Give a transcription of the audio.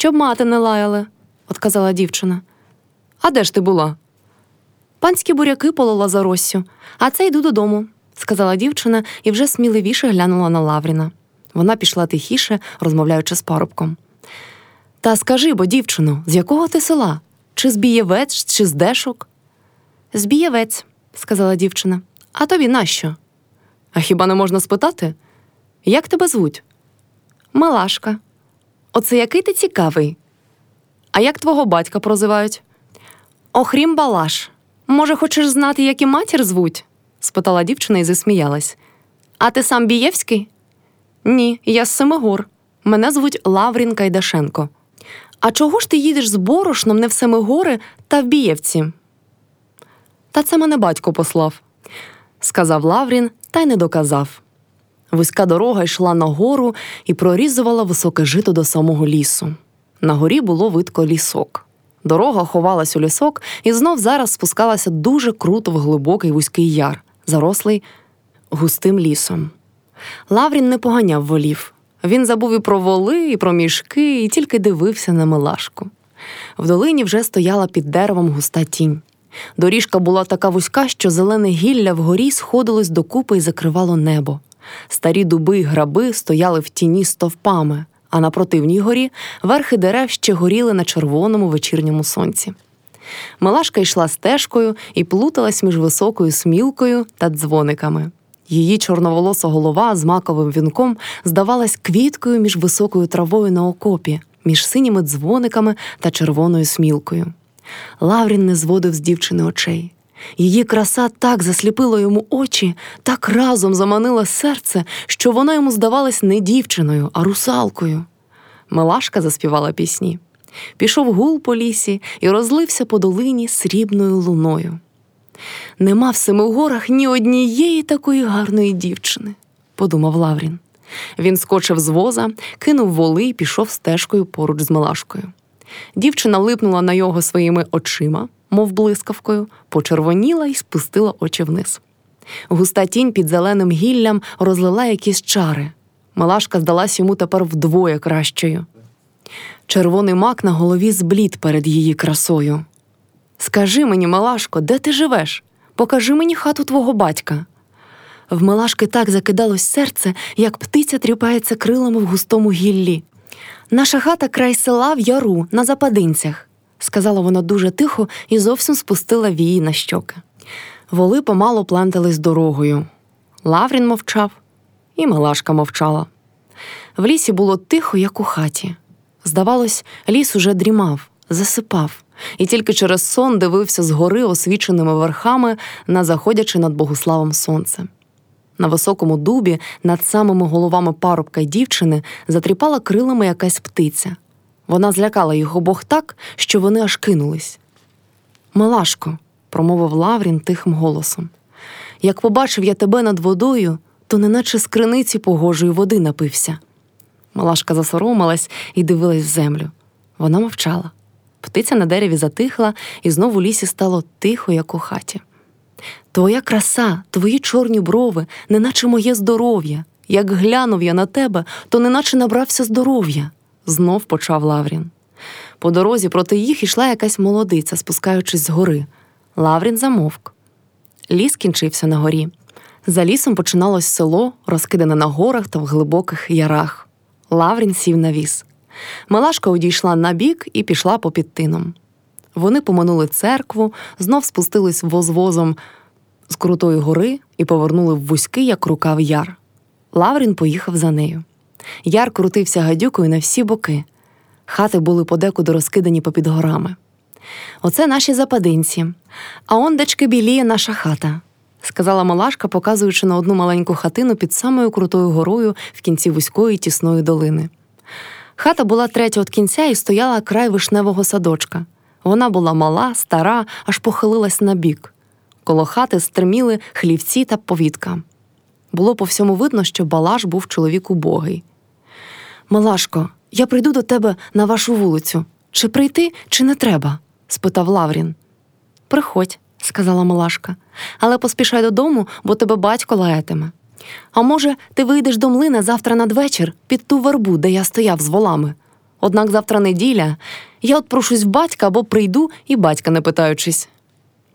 Щоб мати не лаяли, отказала дівчина. А де ж ти була? Панські буряки полола за Россю, а це йду додому, сказала дівчина і вже сміливіше глянула на Лавріна. Вона пішла тихіше, розмовляючи з парубком. Та скажи бо, дівчино, з якого ти села? Чи з Бієвець, чи з Дешок? З Бієвець, сказала дівчина. А тобі нащо? А хіба не можна спитати? Як тебе звуть? Малашка. Оце який ти цікавий. А як твого батька прозивають? Охрім Балаш. Може, хочеш знати, як і матір звуть? спитала дівчина і засміялась. А ти сам Бієвський? Ні, я з Семигор. Мене звуть Лаврін Кайдашенко. А чого ж ти їдеш з борошном не в Семигори та в Бієвці? Та це мене батько послав, сказав Лаврін та й не доказав. Вузька дорога йшла нагору і прорізувала високе жито до самого лісу. На горі було видко лісок. Дорога ховалась у лісок і знов зараз спускалася дуже круто в глибокий вузький яр, зарослий густим лісом. Лаврін не поганяв волів. Він забув і про воли, і про мішки, і тільки дивився на милашку. В долині вже стояла під деревом густа тінь. Доріжка була така вузька, що зелене гілля вгорі сходилось докупи і закривало небо. Старі дуби й граби стояли в тіні стовпами, а на противній горі верхи дерев ще горіли на червоному вечірньому сонці. Милашка йшла стежкою і плуталась між високою смілкою та дзвониками. Її чорноволоса голова з маковим вінком здавалась квіткою між високою травою на окопі, між синіми дзвониками та червоною смілкою. Лаврін не зводив з дівчини очей. Її краса так засліпила йому очі, так разом заманила серце, що вона йому здавалась не дівчиною, а русалкою. Милашка заспівала пісні. Пішов гул по лісі і розлився по долині срібною луною. Нема в Семигорах ні однієї такої гарної дівчини, подумав Лаврін. Він скочив з воза, кинув воли і пішов стежкою поруч з Милашкою. Дівчина липнула на його своїми очима, мов блискавкою, почервоніла і спустила очі вниз. Густа тінь під зеленим гіллям розлила якісь чари. Милашка здалась йому тепер вдвоє кращою. Червоний мак на голові зблід перед її красою. Скажи мені, Милашко, де ти живеш? Покажи мені хату твого батька. В Милашки так закидалось серце, як птиця тріпається крилами в густому гіллі. Наша хата край села в яру на западинцях, сказала вона дуже тихо і зовсім спустила вії на щоки. Воли помало плантались дорогою. Лаврін мовчав, і Милашка мовчала. В лісі було тихо, як у хаті. Здавалось, ліс уже дрімав, засипав, і тільки через сон дивився згори освіченими верхами на заходячи над Богославом сонце. На високому дубі над самими головами парубка й дівчини затріпала крилами якась птиця. Вона злякала їх обох так, що вони аж кинулись. Милашко, промовив Лаврін тихим голосом. Як побачив я тебе над водою, то неначе з криниці погожої води напився. Малашка засоромилась і дивилась в землю. Вона мовчала. Птиця на дереві затихла, і знову лісі стало тихо, як у хаті. Твоя краса, твої чорні брови, неначе моє здоров'я. Як глянув я на тебе, то неначе набрався здоров'я, знов почав Лаврін. По дорозі проти їх ішла якась молодиця, спускаючись з гори. Лаврін замовк. Ліс кінчився на горі. За лісом починалось село, розкидане на горах та в глибоких ярах. Лаврін сів на віз. Малашка одійшла на бік і пішла по підтином. Вони поминули церкву, знов спустились возвозом з крутої гори і повернули в вузький, як рукав яр. Лаврін поїхав за нею. Яр крутився гадюкою на всі боки. Хати були подекуди розкидані попід горами. Оце наші западинці, а он дечки біліє наша хата, сказала Малашка, показуючи на одну маленьку хатину під самою крутою горою в кінці вузької тісної долини. Хата була третя від кінця і стояла край вишневого садочка. Вона була мала, стара, аж похилилась на бік. Коло хати стриміли хлівці та повітка. Було по всьому видно, що Балаш був чоловік убогий. Малашко, я прийду до тебе на вашу вулицю. Чи прийти, чи не треба? спитав Лаврін. Приходь, сказала Малашка, але поспішай додому, бо тебе батько лаятиме. А може, ти вийдеш до млина завтра надвечір під ту вербу, де я стояв з волами? Однак завтра неділя. Я от прошусь в батька або прийду і батька не питаючись.